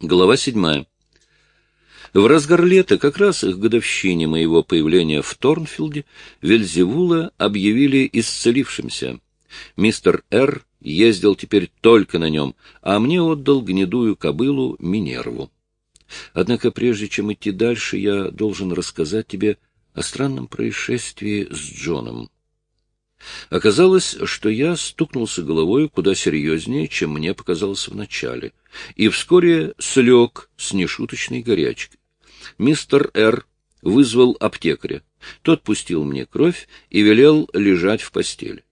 Глава седьмая. В разгар лета, как раз к годовщине моего появления в Торнфилде, Вельзевула объявили исцелившимся. Мистер Р. ездил теперь только на нем, а мне отдал гнедую кобылу Минерву. Однако прежде чем идти дальше, я должен рассказать тебе о странном происшествии с Джоном. Оказалось, что я стукнулся головой куда серьезнее, чем мне показалось вначале, и вскоре слег с нешуточной горячкой. Мистер Р. вызвал аптекаря. Тот пустил мне кровь и велел лежать в постели.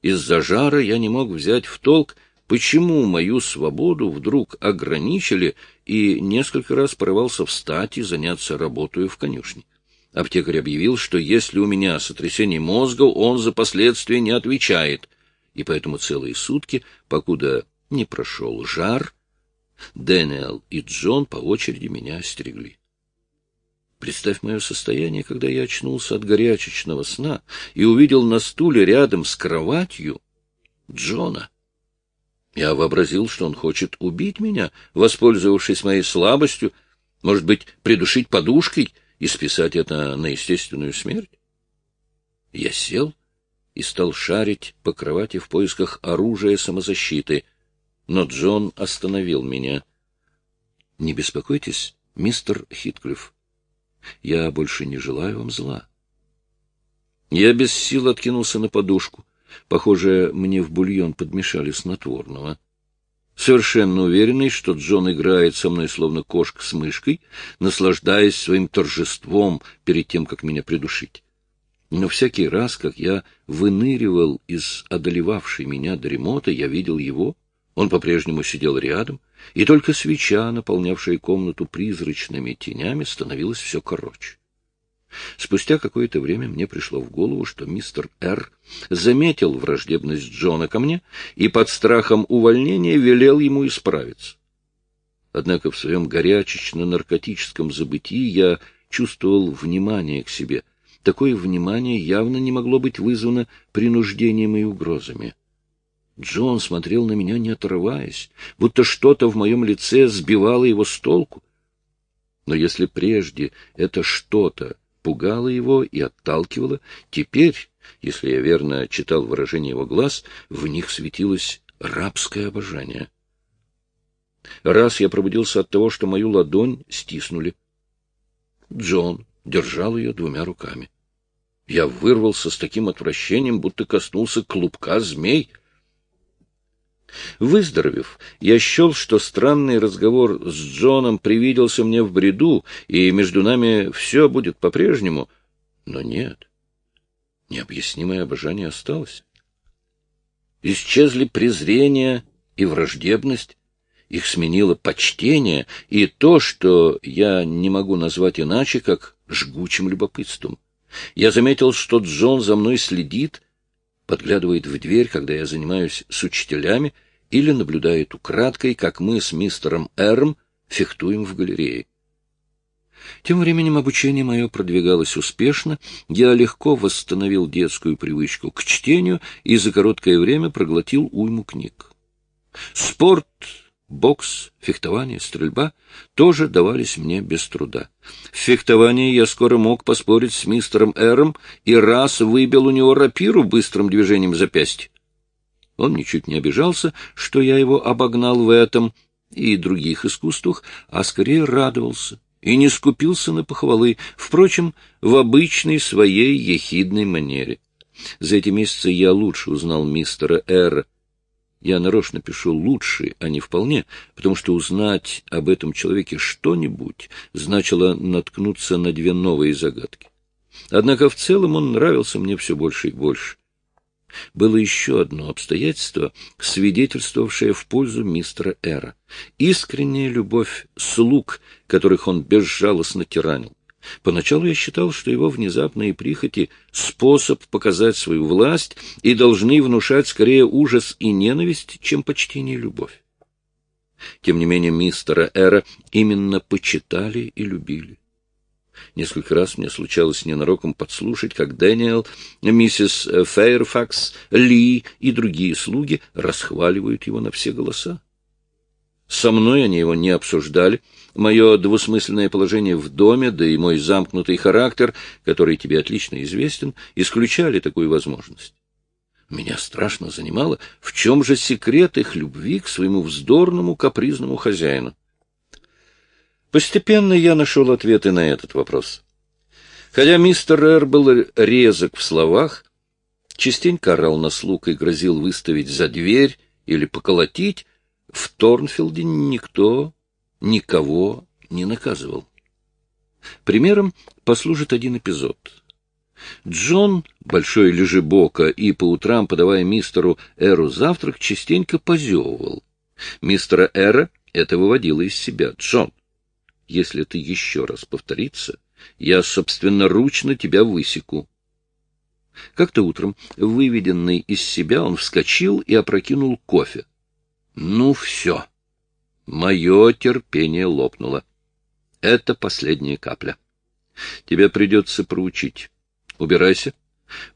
Из-за жара я не мог взять в толк, почему мою свободу вдруг ограничили, и несколько раз порывался встать и заняться работой в конюшне. Аптекарь объявил, что если у меня сотрясение мозга, он за последствия не отвечает, и поэтому целые сутки, покуда не прошел жар, Дэниел и Джон по очереди меня остерегли. Представь мое состояние, когда я очнулся от горячечного сна и увидел на стуле рядом с кроватью Джона. Я вообразил, что он хочет убить меня, воспользовавшись моей слабостью, может быть, придушить подушкой и списать это на естественную смерть? Я сел и стал шарить по кровати в поисках оружия самозащиты, но Джон остановил меня. — Не беспокойтесь, мистер Хитклифф. Я больше не желаю вам зла. Я без сил откинулся на подушку. Похоже, мне в бульон подмешали снотворного совершенно уверенный, что Джон играет со мной словно кошка с мышкой, наслаждаясь своим торжеством перед тем, как меня придушить. Но всякий раз, как я выныривал из одолевавшей меня дремоты, я видел его, он по-прежнему сидел рядом, и только свеча, наполнявшая комнату призрачными тенями, становилась все короче. Спустя какое-то время мне пришло в голову, что мистер Р. заметил враждебность Джона ко мне и под страхом увольнения велел ему исправиться. Однако в своем горячечно-наркотическом забытии я чувствовал внимание к себе. Такое внимание явно не могло быть вызвано принуждением и угрозами. Джон смотрел на меня, не отрываясь, будто что-то в моем лице сбивало его с толку. Но если прежде это что-то пугало его и отталкивало. Теперь, если я верно читал выражение его глаз, в них светилось рабское обожание. Раз я пробудился от того, что мою ладонь стиснули. Джон держал ее двумя руками. Я вырвался с таким отвращением, будто коснулся клубка змей — Выздоровев, я счел, что странный разговор с Джоном привиделся мне в бреду, и между нами все будет по-прежнему. Но нет, необъяснимое обожание осталось. Исчезли презрение и враждебность, их сменило почтение и то, что я не могу назвать иначе, как жгучим любопытством. Я заметил, что Джон за мной следит, подглядывает в дверь, когда я занимаюсь с учителями, или наблюдает украдкой, как мы с мистером Эрм фехтуем в галерее. Тем временем обучение мое продвигалось успешно, я легко восстановил детскую привычку к чтению и за короткое время проглотил уйму книг. Спорт, бокс, фехтование, стрельба тоже давались мне без труда. В фехтовании я скоро мог поспорить с мистером Эром и раз выбил у него рапиру быстрым движением запястья. Он ничуть не обижался, что я его обогнал в этом и других искусствах, а скорее радовался и не скупился на похвалы, впрочем, в обычной своей ехидной манере. За эти месяцы я лучше узнал мистера Эра. Я нарочно пишу «лучше», а не «вполне», потому что узнать об этом человеке что-нибудь значило наткнуться на две новые загадки. Однако в целом он нравился мне все больше и больше было еще одно обстоятельство, свидетельствовавшее в пользу мистера Эра. Искренняя любовь слуг, которых он безжалостно тиранил. Поначалу я считал, что его внезапные прихоти — способ показать свою власть и должны внушать скорее ужас и ненависть, чем почтение и любовь. Тем не менее, мистера Эра именно почитали и любили. Несколько раз мне случалось ненароком подслушать, как Дэниел, миссис Фейрфакс, Ли и другие слуги расхваливают его на все голоса. Со мной они его не обсуждали. Мое двусмысленное положение в доме, да и мой замкнутый характер, который тебе отлично известен, исключали такую возможность. Меня страшно занимало, в чем же секрет их любви к своему вздорному капризному хозяину. Постепенно я нашел ответы на этот вопрос. Хотя мистер Эр был резок в словах, частенько орал на слуг и грозил выставить за дверь или поколотить, в Торнфилде никто никого не наказывал. Примером послужит один эпизод. Джон, большой лежебока, и по утрам, подавая мистеру Эру завтрак, частенько позевывал. Мистера Эра это выводило из себя. «Джон, если ты еще раз повторится, я собственноручно тебя высеку». Как-то утром, выведенный из себя, он вскочил и опрокинул кофе. Ну, все. Мое терпение лопнуло. Это последняя капля. Тебе придется проучить. Убирайся.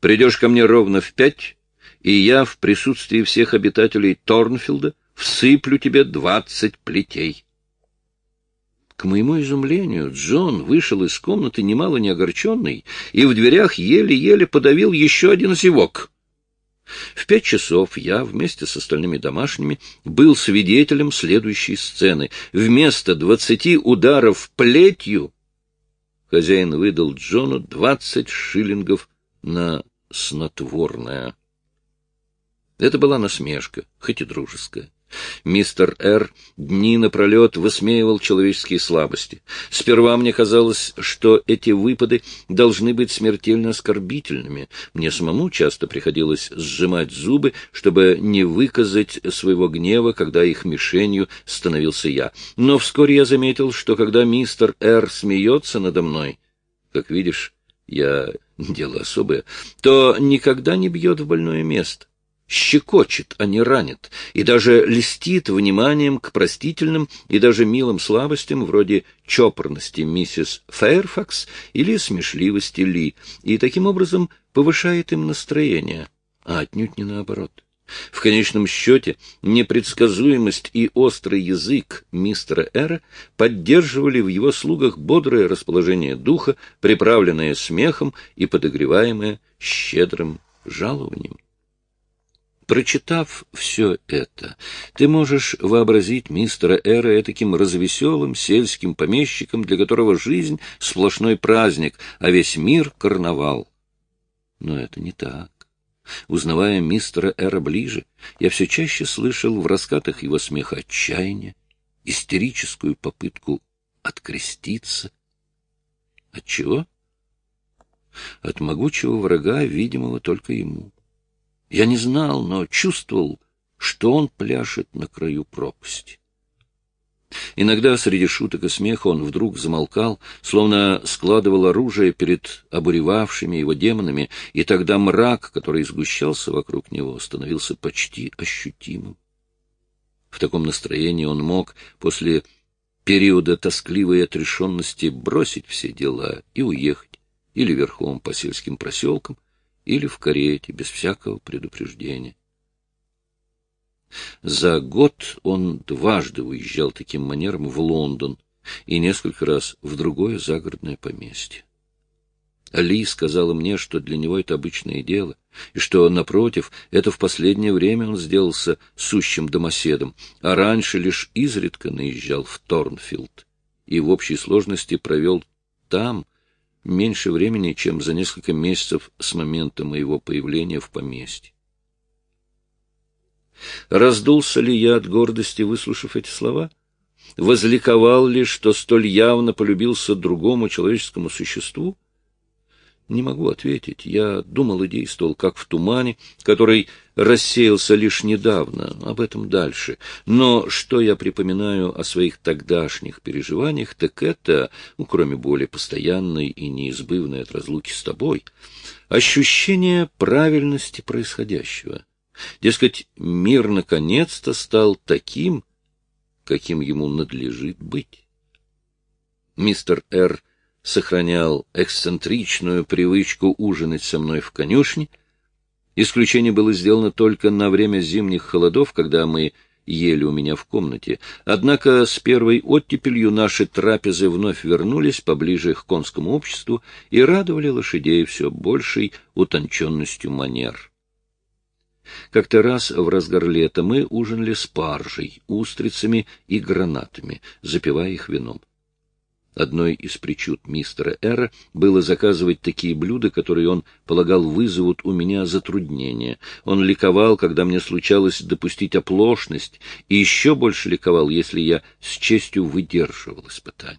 Придешь ко мне ровно в пять, и я в присутствии всех обитателей Торнфилда всыплю тебе двадцать плетей. К моему изумлению, Джон вышел из комнаты немало не огорченный и в дверях еле-еле подавил еще один зевок. В пять часов я вместе с остальными домашними был свидетелем следующей сцены. Вместо двадцати ударов плетью хозяин выдал Джону двадцать шиллингов на снотворное. Это была насмешка, хоть и дружеская. Мистер Р. дни напролет высмеивал человеческие слабости. Сперва мне казалось, что эти выпады должны быть смертельно оскорбительными. Мне самому часто приходилось сжимать зубы, чтобы не выказать своего гнева, когда их мишенью становился я. Но вскоре я заметил, что когда мистер Р. смеется надо мной, как видишь, я дело особое, то никогда не бьет в больное место щекочет, а не ранит, и даже льстит вниманием к простительным и даже милым слабостям вроде чопорности миссис Фэйрфакс или смешливости Ли, и таким образом повышает им настроение, а отнюдь не наоборот. В конечном счете, непредсказуемость и острый язык мистера Эра поддерживали в его слугах бодрое расположение духа, приправленное смехом и подогреваемое щедрым жалованием. Прочитав все это, ты можешь вообразить мистера Эра таким развеселым сельским помещиком, для которого жизнь — сплошной праздник, а весь мир — карнавал. Но это не так. Узнавая мистера Эра ближе, я все чаще слышал в раскатах его смеха отчаяние, истерическую попытку откреститься. От чего? От могучего врага, видимого только ему. Я не знал, но чувствовал, что он пляшет на краю пропасти. Иногда среди шуток и смеха он вдруг замолкал, словно складывал оружие перед обуревавшими его демонами, и тогда мрак, который сгущался вокруг него, становился почти ощутимым. В таком настроении он мог после периода тоскливой отрешенности бросить все дела и уехать, или верхом по сельским проселкам, или в карете, без всякого предупреждения. За год он дважды уезжал таким манером в Лондон и несколько раз в другое загородное поместье. Али сказала мне, что для него это обычное дело, и что, напротив, это в последнее время он сделался сущим домоседом, а раньше лишь изредка наезжал в Торнфилд и в общей сложности провел там меньше времени, чем за несколько месяцев с момента моего появления в поместье. Раздулся ли я от гордости, выслушав эти слова? Возликовал ли, что столь явно полюбился другому человеческому существу? Не могу ответить. Я думал и действовал, как в тумане, который рассеялся лишь недавно, об этом дальше. Но что я припоминаю о своих тогдашних переживаниях, так это, ну, кроме боли постоянной и неизбывной от разлуки с тобой, ощущение правильности происходящего. Дескать, мир наконец-то стал таким, каким ему надлежит быть. Мистер Р сохранял эксцентричную привычку ужинать со мной в конюшне. Исключение было сделано только на время зимних холодов, когда мы ели у меня в комнате. Однако с первой оттепелью наши трапезы вновь вернулись поближе к конскому обществу и радовали лошадей все большей утонченностью манер. Как-то раз в разгар лета мы ужинали с паржей, устрицами и гранатами, запивая их вином. Одной из причуд мистера Эра было заказывать такие блюда, которые он полагал вызовут у меня затруднения. Он ликовал, когда мне случалось допустить оплошность, и еще больше ликовал, если я с честью выдерживал испытания.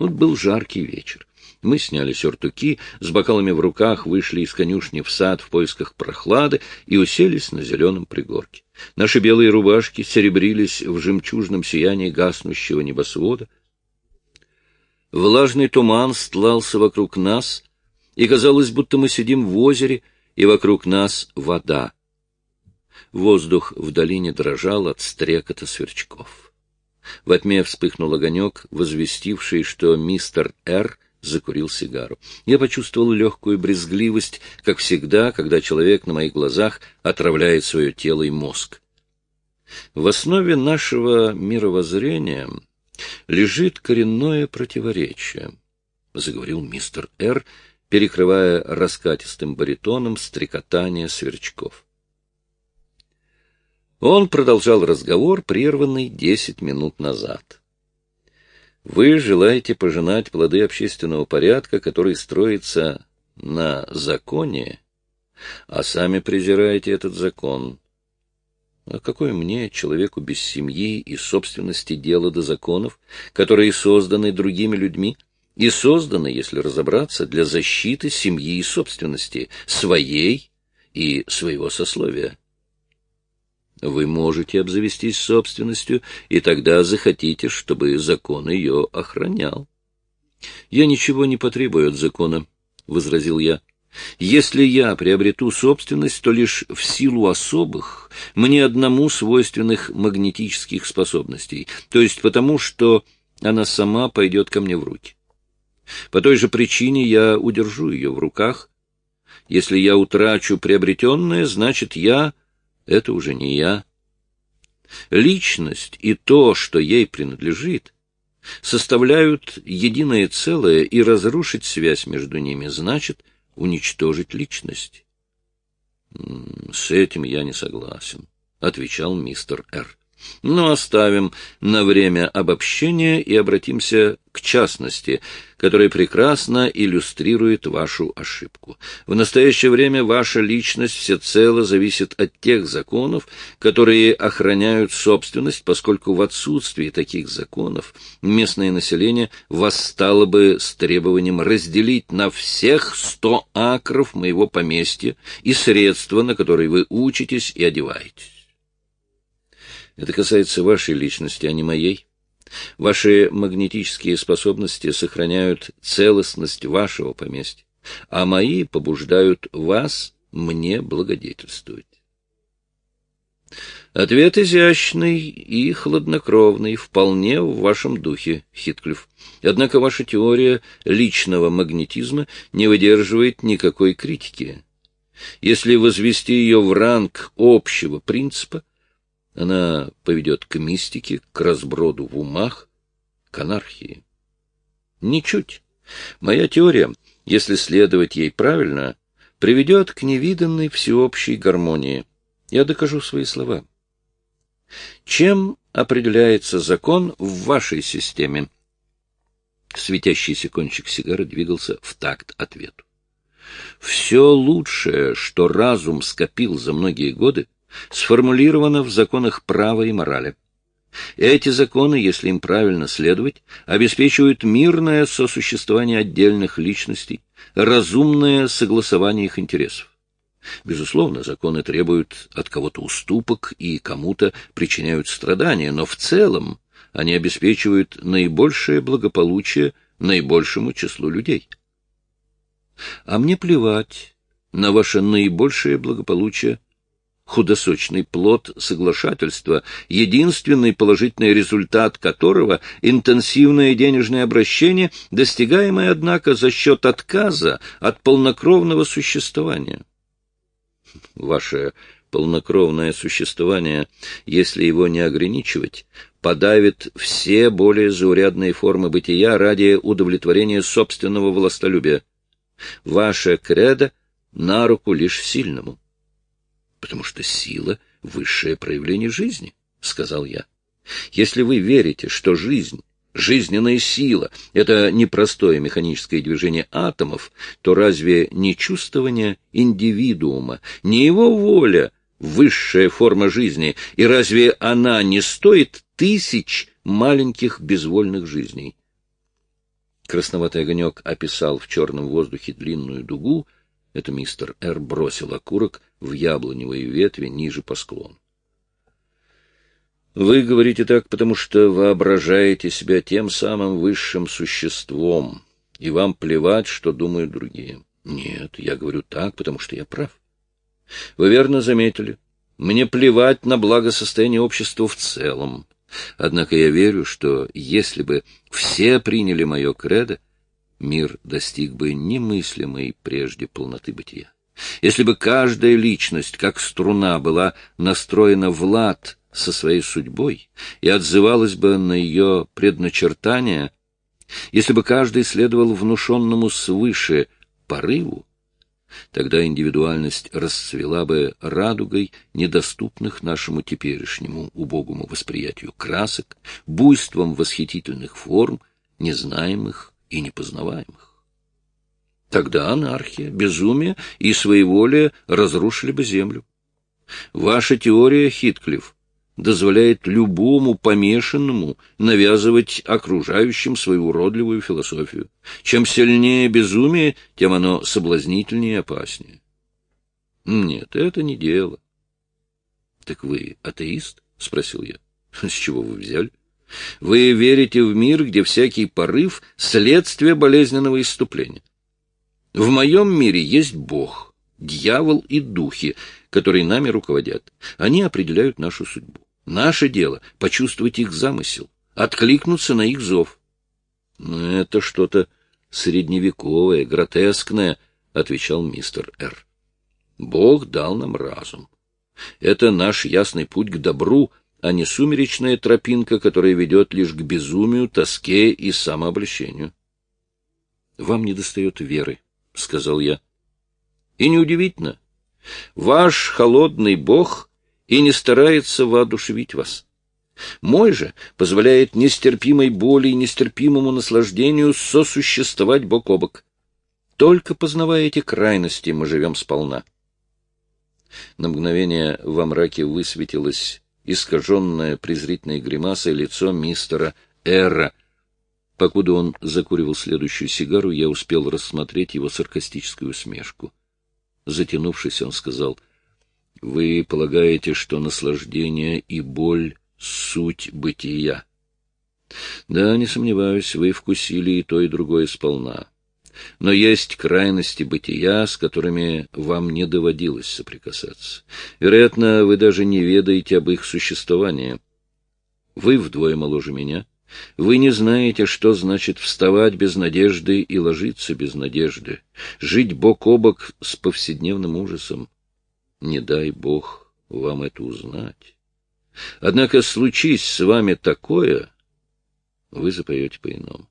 Вот был жаркий вечер. Мы сняли сюртуки, с бокалами в руках вышли из конюшни в сад в поисках прохлады и уселись на зеленом пригорке. Наши белые рубашки серебрились в жемчужном сиянии гаснущего небосвода. Влажный туман стлался вокруг нас, и казалось, будто мы сидим в озере, и вокруг нас вода. Воздух в долине дрожал от стрекота сверчков. Во тьме вспыхнул огонек, возвестивший, что мистер Р. закурил сигару. Я почувствовал легкую брезгливость, как всегда, когда человек на моих глазах отравляет свое тело и мозг. В основе нашего мировоззрения лежит коренное противоречие, — заговорил мистер Р., перекрывая раскатистым баритоном стрекотание сверчков. Он продолжал разговор, прерванный десять минут назад. Вы желаете пожинать плоды общественного порядка, который строится на законе, а сами презираете этот закон. А какое мне, человеку без семьи и собственности, дело до законов, которые созданы другими людьми, и созданы, если разобраться, для защиты семьи и собственности, своей и своего сословия? Вы можете обзавестись собственностью, и тогда захотите, чтобы закон ее охранял. — Я ничего не потребую от закона, — возразил я. Если я приобрету собственность, то лишь в силу особых, мне одному свойственных магнетических способностей, то есть потому, что она сама пойдет ко мне в руки. По той же причине я удержу ее в руках. Если я утрачу приобретенное, значит, я — это уже не я. Личность и то, что ей принадлежит, составляют единое целое, и разрушить связь между ними значит — уничтожить личность. — С этим я не согласен, — отвечал мистер Р. Но оставим на время обобщения и обратимся к частности, которая прекрасно иллюстрирует вашу ошибку. В настоящее время ваша личность всецело зависит от тех законов, которые охраняют собственность, поскольку в отсутствии таких законов местное население восстало бы с требованием разделить на всех сто акров моего поместья и средства, на которые вы учитесь и одеваетесь. Это касается вашей личности, а не моей. Ваши магнетические способности сохраняют целостность вашего поместья, а мои побуждают вас мне благодетельствовать. Ответ изящный и хладнокровный, вполне в вашем духе, Хитклифф. Однако ваша теория личного магнетизма не выдерживает никакой критики. Если возвести ее в ранг общего принципа, она поведет к мистике, к разброду в умах, к анархии. Ничуть. Моя теория, если следовать ей правильно, приведет к невиданной всеобщей гармонии. Я докажу свои слова. Чем определяется закон в вашей системе? Светящийся кончик сигары двигался в такт ответу. Все лучшее, что разум скопил за многие годы, сформулировано в законах права и морали. Эти законы, если им правильно следовать, обеспечивают мирное сосуществование отдельных личностей, разумное согласование их интересов. Безусловно, законы требуют от кого-то уступок и кому-то причиняют страдания, но в целом они обеспечивают наибольшее благополучие наибольшему числу людей. А мне плевать на ваше наибольшее благополучие худосочный плод соглашательства, единственный положительный результат которого — интенсивное денежное обращение, достигаемое, однако, за счет отказа от полнокровного существования. Ваше полнокровное существование, если его не ограничивать, подавит все более заурядные формы бытия ради удовлетворения собственного властолюбия. Ваше кредо на руку лишь сильному. — Потому что сила — высшее проявление жизни, — сказал я. Если вы верите, что жизнь жизненная сила — это непростое механическое движение атомов, то разве не чувствование индивидуума, не его воля — высшая форма жизни, и разве она не стоит тысяч маленьких безвольных жизней? Красноватый огонек описал в черном воздухе длинную дугу, это мистер Р. бросил окурок в яблоневые ветви ниже по склону. Вы говорите так, потому что воображаете себя тем самым высшим существом, и вам плевать, что думают другие. Нет, я говорю так, потому что я прав. Вы верно заметили. Мне плевать на благосостояние общества в целом. Однако я верю, что если бы все приняли мое кредо, мир достиг бы немыслимой прежде полноты бытия. Если бы каждая личность, как струна, была настроена в лад со своей судьбой и отзывалась бы на ее предначертания, если бы каждый следовал внушенному свыше порыву, тогда индивидуальность расцвела бы радугой недоступных нашему теперешнему убогому восприятию красок, буйством восхитительных форм, незнаемых и непознаваемых. Тогда анархия, безумие и своеволие разрушили бы землю. Ваша теория, Хитклифф, дозволяет любому помешанному навязывать окружающим свою уродливую философию. Чем сильнее безумие, тем оно соблазнительнее и опаснее. Нет, это не дело. — Так вы атеист? — спросил я. — С чего вы взяли? Вы верите в мир, где всякий порыв — следствие болезненного исступления. В моем мире есть Бог, дьявол и духи, которые нами руководят. Они определяют нашу судьбу. Наше дело — почувствовать их замысел, откликнуться на их зов. «Ну, — Это что-то средневековое, гротескное, — отвечал мистер Р. — Бог дал нам разум. Это наш ясный путь к добру, а не сумеречная тропинка, которая ведет лишь к безумию, тоске и самообольщению. — Вам недостает веры, — сказал я. — И неудивительно. Ваш холодный бог и не старается воодушевить вас. Мой же позволяет нестерпимой боли и нестерпимому наслаждению сосуществовать бок о бок. Только познавая эти крайности, мы живем сполна. На мгновение во мраке высветилось искаженное презрительной гримасой лицо мистера Эра. Покуда он закуривал следующую сигару, я успел рассмотреть его саркастическую усмешку. Затянувшись, он сказал — вы полагаете, что наслаждение и боль — суть бытия. Да, не сомневаюсь, вы вкусили и то, и другое сполна. Но есть крайности бытия, с которыми вам не доводилось соприкасаться. Вероятно, вы даже не ведаете об их существовании. Вы вдвое моложе меня. Вы не знаете, что значит вставать без надежды и ложиться без надежды, жить бок о бок с повседневным ужасом. Не дай Бог вам это узнать. Однако случись с вами такое, вы запоете по-иному.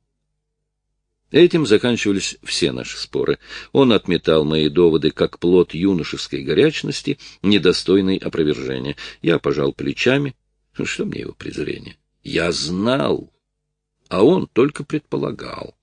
Этим заканчивались все наши споры. Он отметал мои доводы как плод юношеской горячности, недостойной опровержения. Я пожал плечами. Что мне его презрение? Я знал, а он только предполагал.